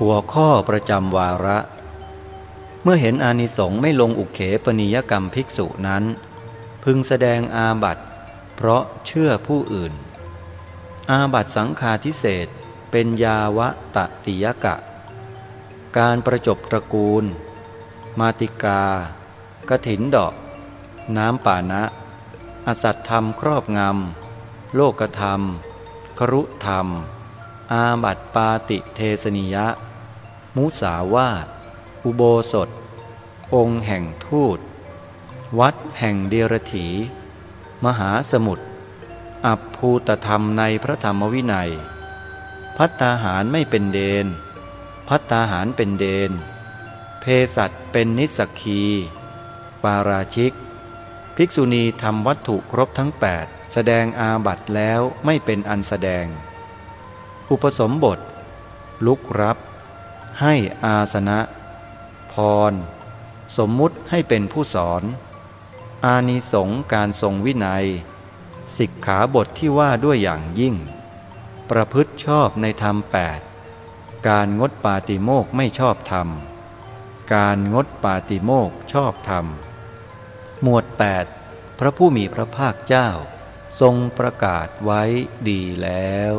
หัวข้อประจำวาระ เมื่อเห็นอานิสงส์ไม่ลงอุเขปนิยกรรมภิกษุนั้น พึงแสดงอาบัตเพราะเชื่อผู้อื่น อาบัตสังฆาทิเศษเป็นยาวะตะติยกะ การประจบตระกูล มาติกากถินดอก น้ำป่านะ อสัตธรรมครอบงำ โลกธรรม ครุธรรม อาบัตปาติเทสนิยะ มุสาวาตอุโบสถ องค์แห่งทูต วัดแห่งเดรถี มหาสมุทร อับภูตธรรมในพระธรรมวินัย พัตตาหารไม่เป็นเดน พัตตาหารเป็นเดน เพสัตเป็นนิสกี ปาราชิก ภิกษุณีทำวัตถุครบทั้ง 8 แสดงอาบัตแล้วไม่เป็นอันแสดง อุปสมบท ลุกรับ ให้อาสนะ พร สมมุติให้เป็นผู้สอน อานิสงการทรงวินัย สิกขาบทที่ว่าด้วยอย่างยิ่ง ประพฤติชอบในธรรมแปดการงดปาติโมกไม่ชอบธรรม การงดปาติโมกชอบธรรม หมวด 8 พระผู้มีพระภาคเจ้า ทรงประกาศไว้ดีแล้ว